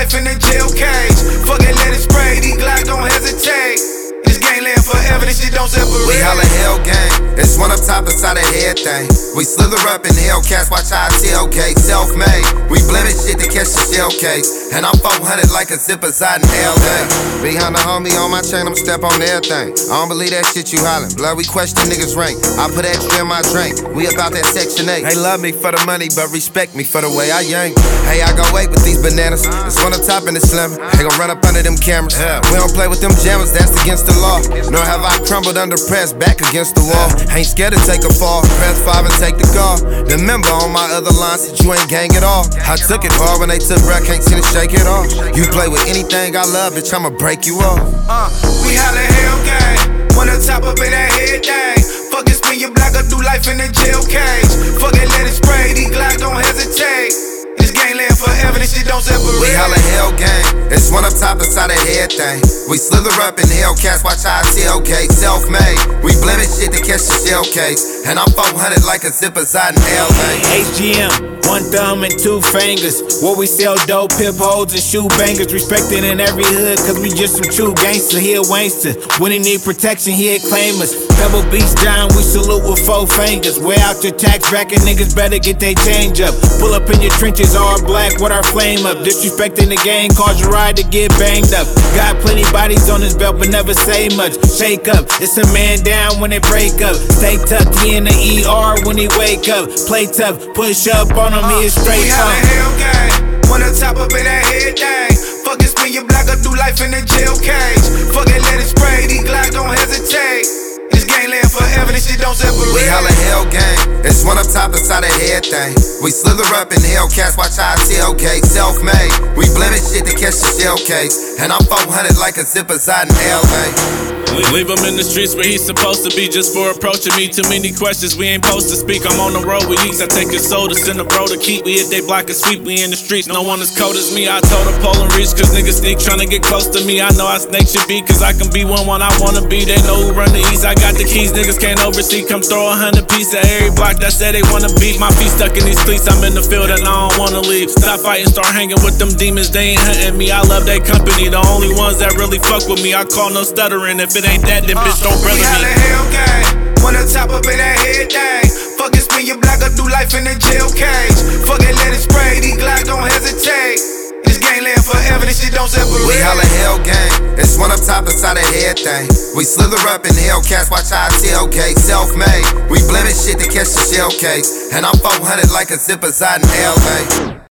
life in a jail cage. Fucking let it top inside a head thing. We slither up in Hellcats, watch our tailgate. Self made, we blemish shit to catch the shell case. And I'm 400 like a zipper side in LA. Behind the homie on my chain, I'm step on everything. I don't believe that shit you hollering. Blood, we question niggas' rank. I put extra in my drink. We about that section 8. They love me for the money, but respect me for the way I yank. Hey, I go wait with these bananas. It's one up top and it's slim. They gon' run up under them cameras. We don't play with them jammers, that's against the law. Nor have I crumbled under press, back against the wall. Ain't scared to take a fall. Press five and take the call. Remember on my other lines that you ain't gang at all. I took it hard when they took breath, can't seem to shake it off. You play with anything I love, bitch, I'ma break you off. Uh, we holla hell gang. Wanna top up in that head thing. Fuck it, spin your block, or do life in the jail cage. Fuck it, let it gangland forever, this shit don't separate. We holla hell gang. It's one up top inside head thing. We slither up in Hellcats, watch our tailgate. Self made. We blemish shit to catch the shell case. And I'm 400 like a zipper side in LA. HGM, one thumb and two fingers. Where we sell dope, pip holes, and shoe bangers. Respected in every hood, cause we just some true gangsters. He a wankster. When he need protection, he a claim us. Pebble Beach down, we salute with four fingers. Way out your tax bracket, niggas better get they change up. Pull up in your trenches, all black with our flame up. Disrespecting the game, cause your ride to get banged up. Got plenty bodies on his belt, but never say much. Shake up, it's a man down when they break up. Stay tucked, he in the ER when he wake up. Play tough, push up on him, he is straight We up. hell gang. Wanna top up in that head thing. Fuck it, spin your block, or do life in the jail cage. Fuck it, let it spray. These Glock don't hesitate. Forever, this shit don't separate. We holla hell gang. It's one up top inside of thing. We slither up in Hellcats, watch our tailgate. Self made. We blemish shit to catch the shell case. And I'm 400 like a zipper side in LA. Leave him in the streets where he's supposed to be just for approaching me. Too many questions, we ain't supposed to speak. I'm on the road with ease. I take his soul to send a bro to keep. We hit they block and sweep. We in the streets, no one as cold as me. I told the pole and reach, cause niggas sneak trying to get close to me. I know I snake should be, cause I can be one one I wanna be. They know who run the east. I got the keys, niggas can't oversee. Come throw a hundred piece at every block that said they wanna beat. My feet stuck in these cleats, I'm in the field and I don't wanna leave. Stop fighting, start hanging with them demons, they ain't hunting me. I love their company, the only ones that really fuck with me. I call no stuttering. If it ain't that, then bitch don't brother We holla hell gang. Wanna top up in that head thing. Fuck it, spin your block, or do life in the jail cage. Fuck it, let it spray. These Glock don't hesitate. This gangland forever, this shit don't separate. We holla hell gang. It's one up top inside head thing We slither up in Hellcats, watch our tailgate. Self made. We blemish shit to catch the shell case. And I'm 400 like a zipper side in LA.